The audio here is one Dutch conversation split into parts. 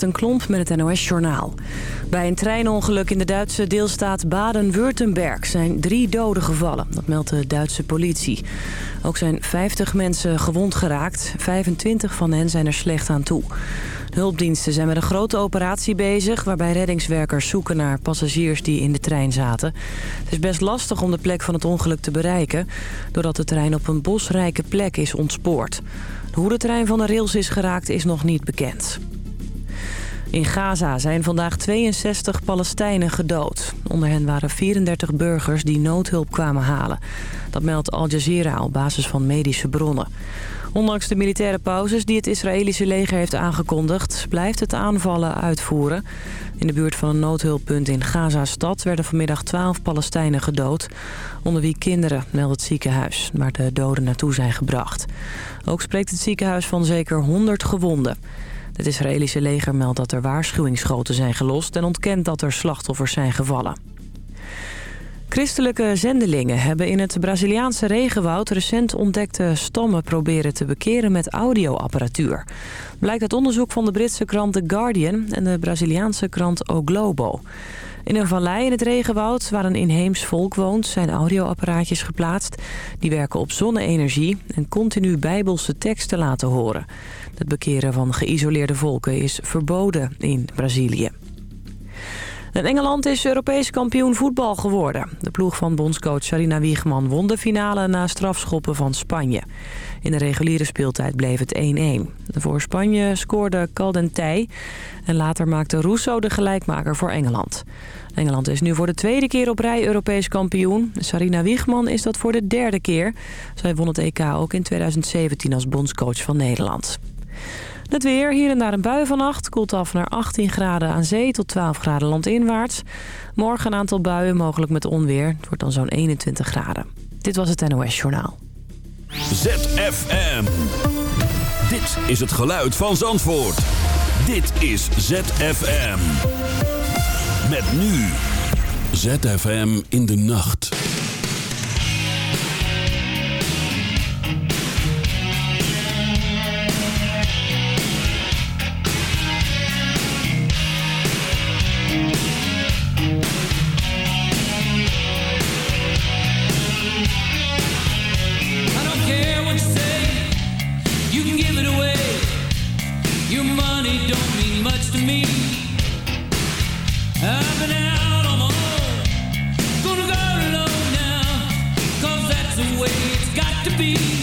Kirsten Klomp met het NOS-journaal. Bij een treinongeluk in de Duitse deelstaat Baden-Württemberg zijn drie doden gevallen. Dat meldt de Duitse politie. Ook zijn 50 mensen gewond geraakt. 25 van hen zijn er slecht aan toe. Hulpdiensten zijn met een grote operatie bezig... waarbij reddingswerkers zoeken naar passagiers die in de trein zaten. Het is best lastig om de plek van het ongeluk te bereiken... doordat de trein op een bosrijke plek is ontspoord. Hoe de trein van de rails is geraakt is nog niet bekend. In Gaza zijn vandaag 62 Palestijnen gedood. Onder hen waren 34 burgers die noodhulp kwamen halen. Dat meldt Al Jazeera op basis van medische bronnen. Ondanks de militaire pauzes die het Israëlische leger heeft aangekondigd... blijft het aanvallen uitvoeren. In de buurt van een noodhulppunt in Gaza-stad... werden vanmiddag 12 Palestijnen gedood. Onder wie kinderen, meldt het ziekenhuis... waar de doden naartoe zijn gebracht. Ook spreekt het ziekenhuis van zeker 100 gewonden. Het Israëlische leger meldt dat er waarschuwingsschoten zijn gelost... en ontkent dat er slachtoffers zijn gevallen. Christelijke zendelingen hebben in het Braziliaanse regenwoud... recent ontdekte stammen proberen te bekeren met audioapparatuur. Blijkt uit onderzoek van de Britse krant The Guardian... en de Braziliaanse krant O Globo. In een vallei in het regenwoud, waar een inheems volk woont... zijn audioapparaatjes geplaatst. Die werken op zonne-energie en continu bijbelse teksten laten horen. Het bekeren van geïsoleerde volken is verboden in Brazilië. En Engeland is Europees kampioen voetbal geworden. De ploeg van bondscoach Sarina Wiegman won de finale na strafschoppen van Spanje. In de reguliere speeltijd bleef het 1-1. Voor Spanje scoorde Caldentij en later maakte Russo de gelijkmaker voor Engeland. Engeland is nu voor de tweede keer op rij Europees kampioen. Sarina Wiegman is dat voor de derde keer. Zij won het EK ook in 2017 als bondscoach van Nederland. Het weer, hier en daar een bui vannacht. Koelt af naar 18 graden aan zee tot 12 graden landinwaarts. Morgen een aantal buien, mogelijk met onweer. Het wordt dan zo'n 21 graden. Dit was het NOS Journaal. ZFM. Dit is het geluid van Zandvoort. Dit is ZFM. Met nu. ZFM in de nacht. Be.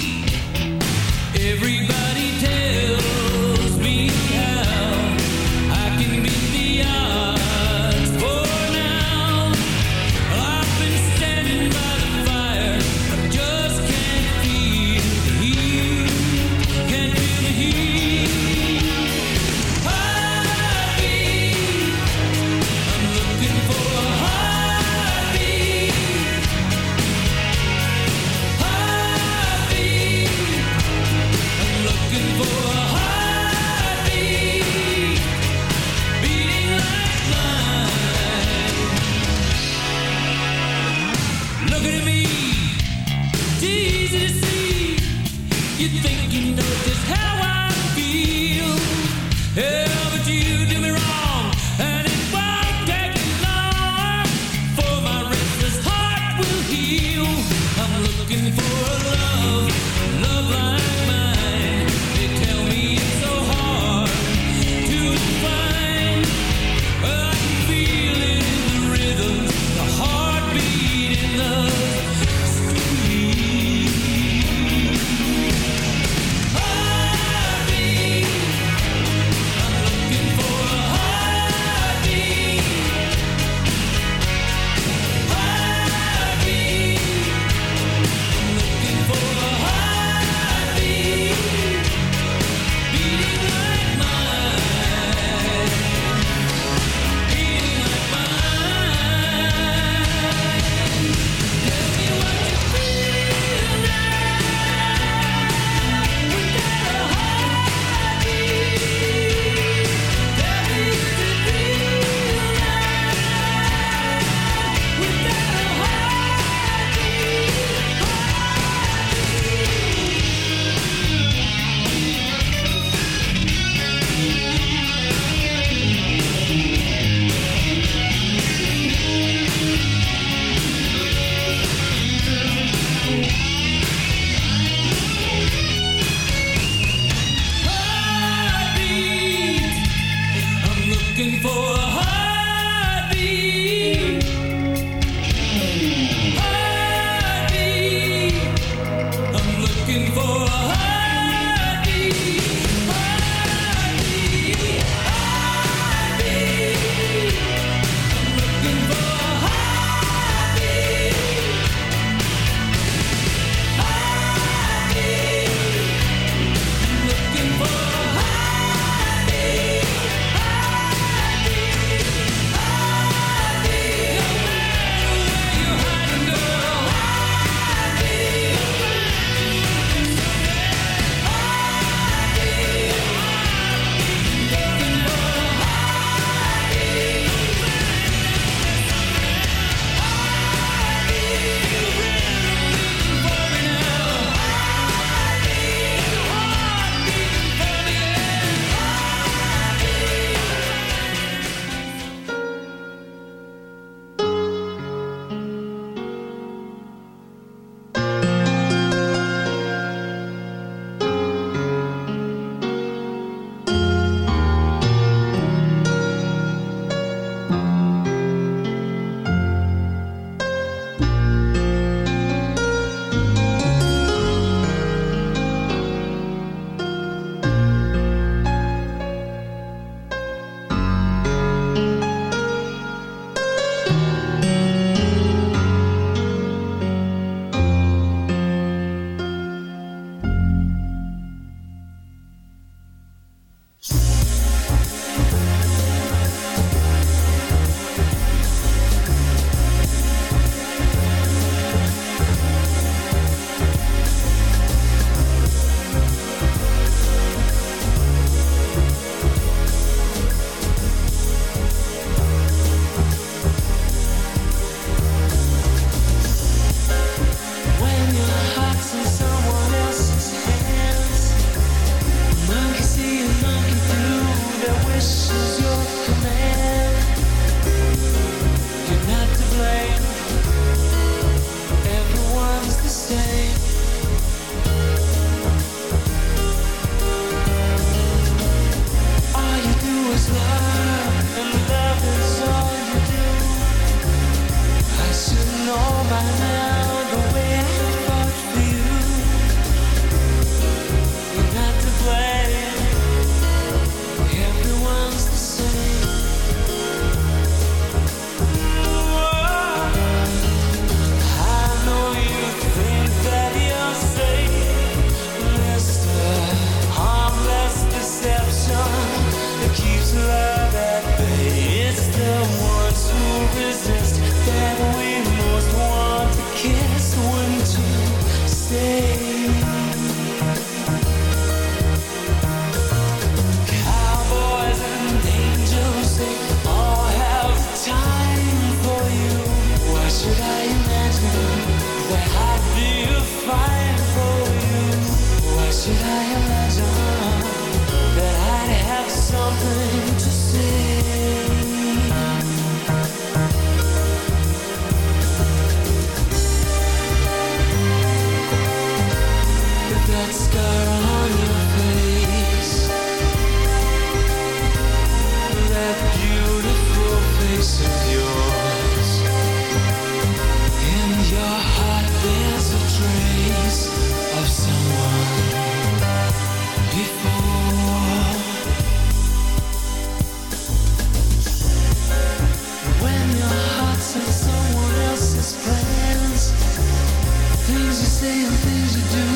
saying things you do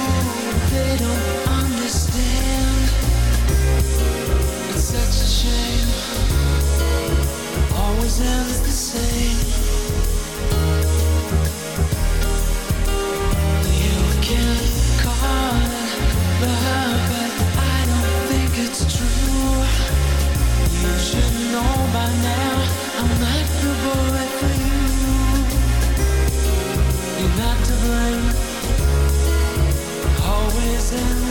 they don't understand. It's such a shame. Always ends the same. You can call it love, but I don't think it's true. You should know by now I'm not the boy for you. You're not to blame listen.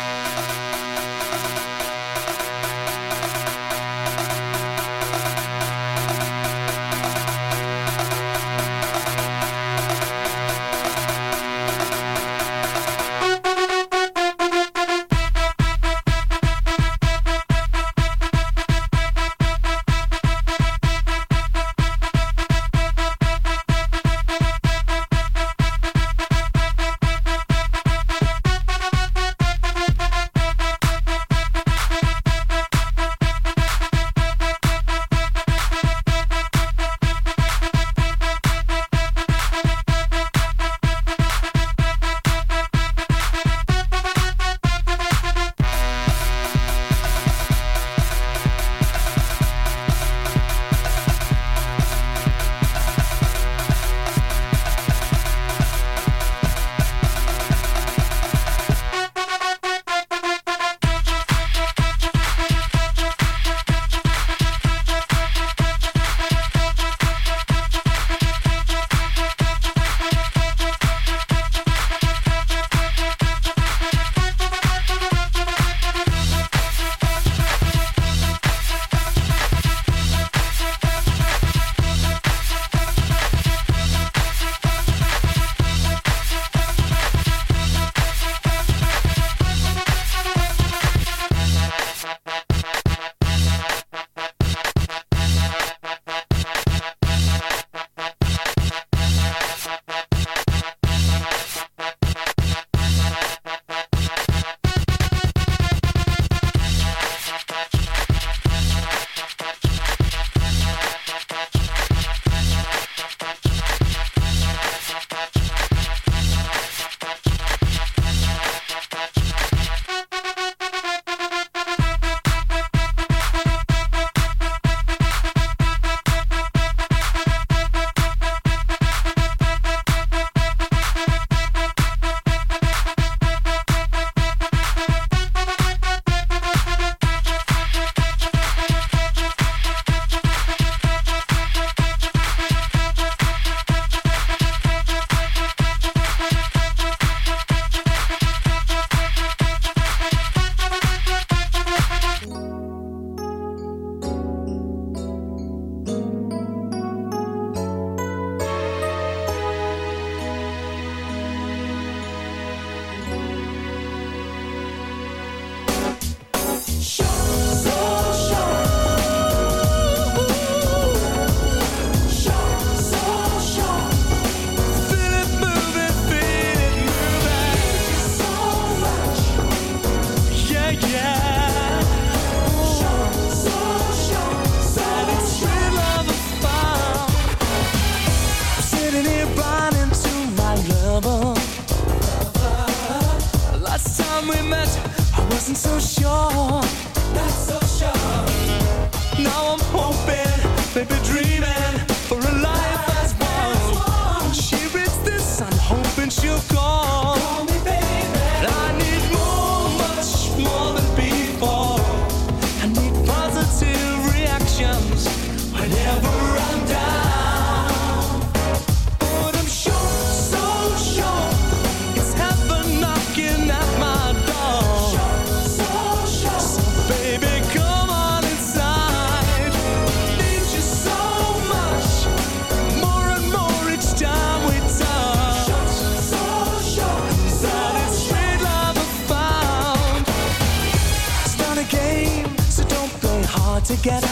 together.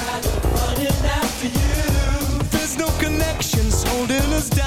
Running after you. There's no connections holding us down.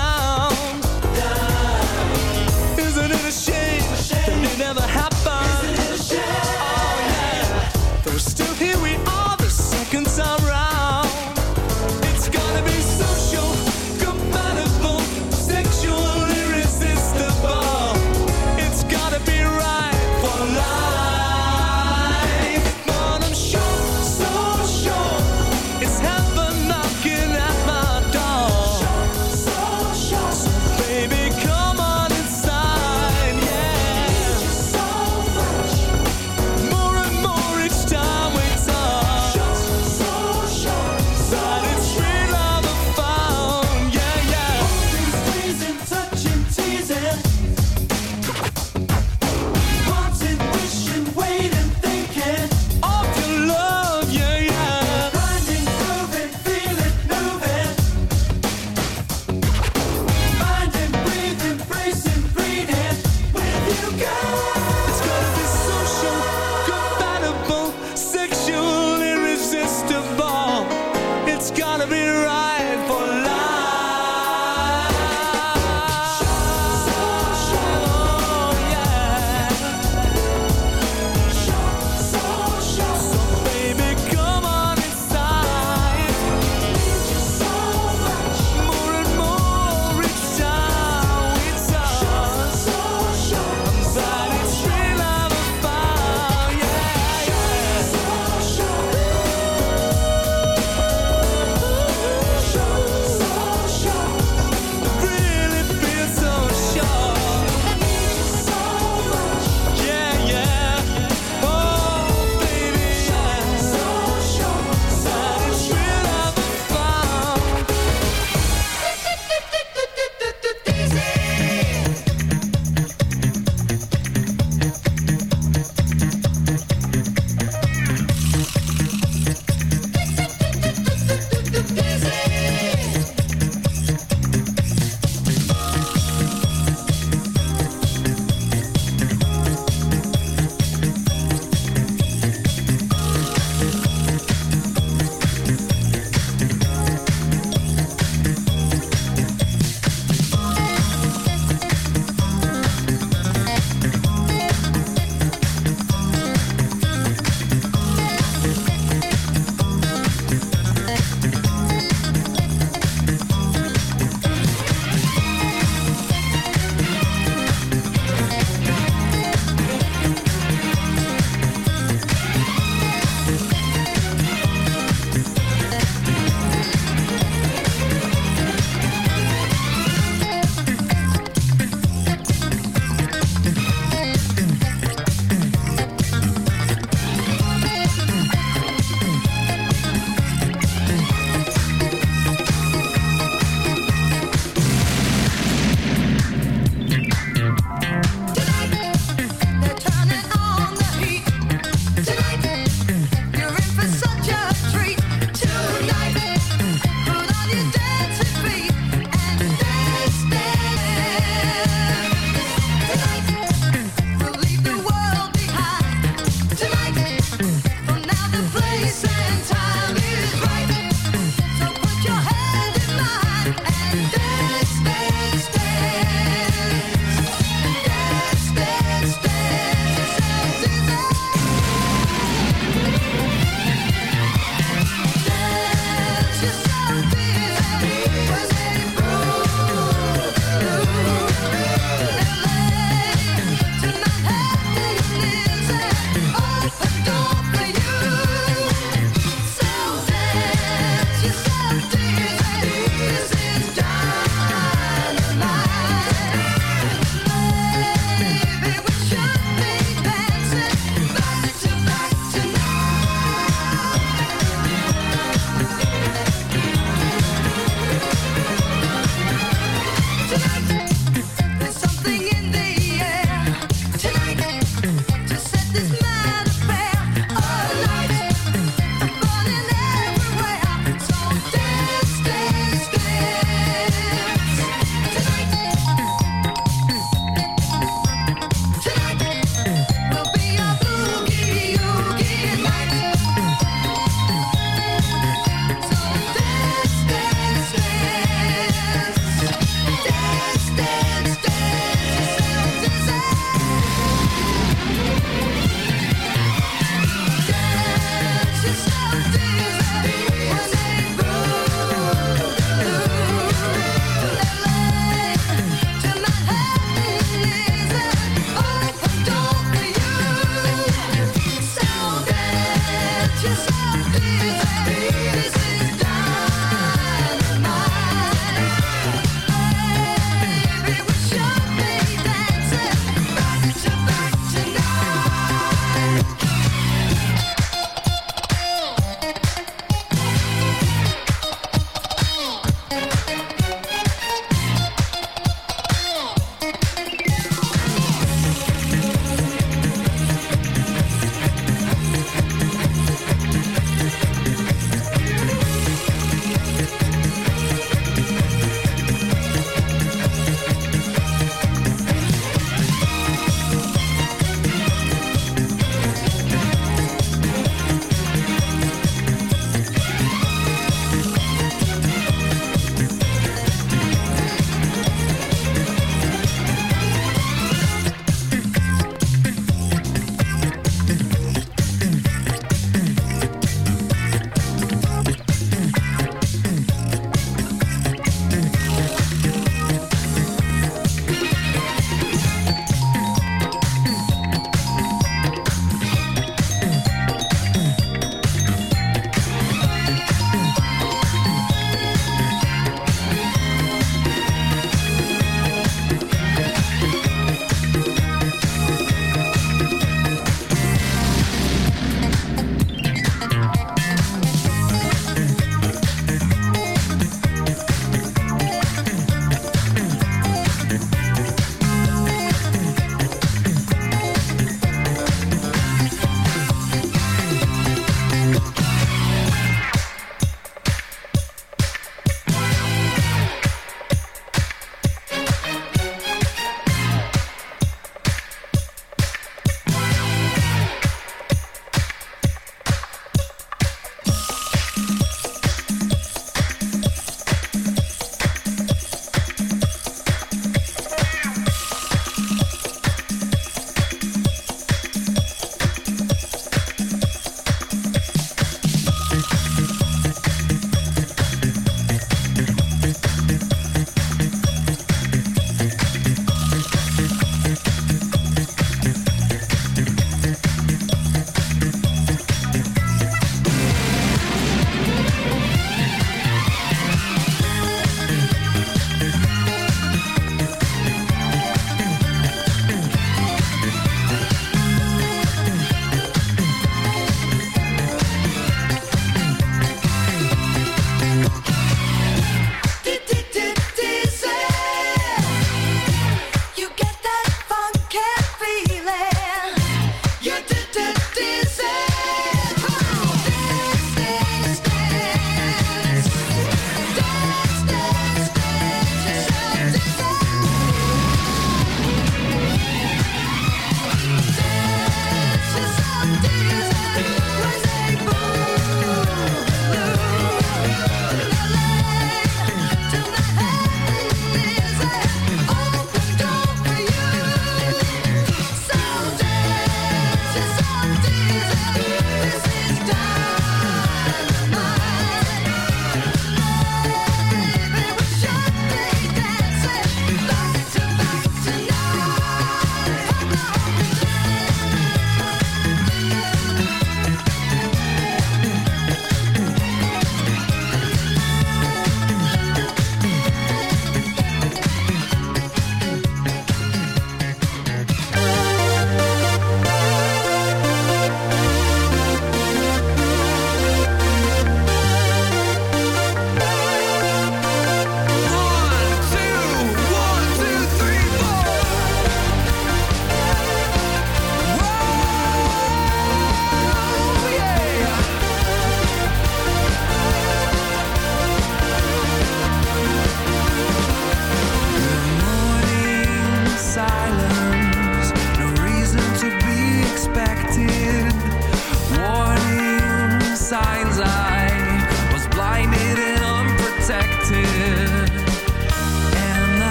Tonight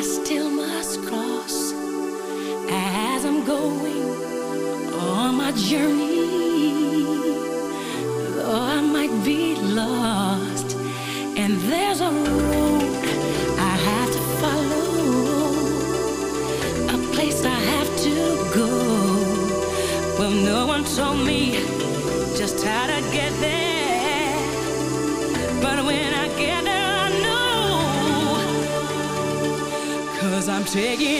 I still must cross as I'm going on my journey. taking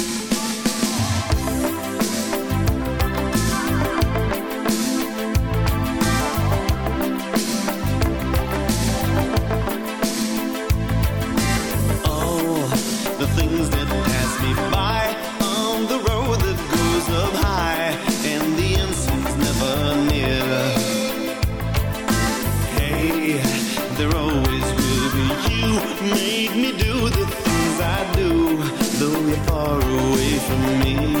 for me.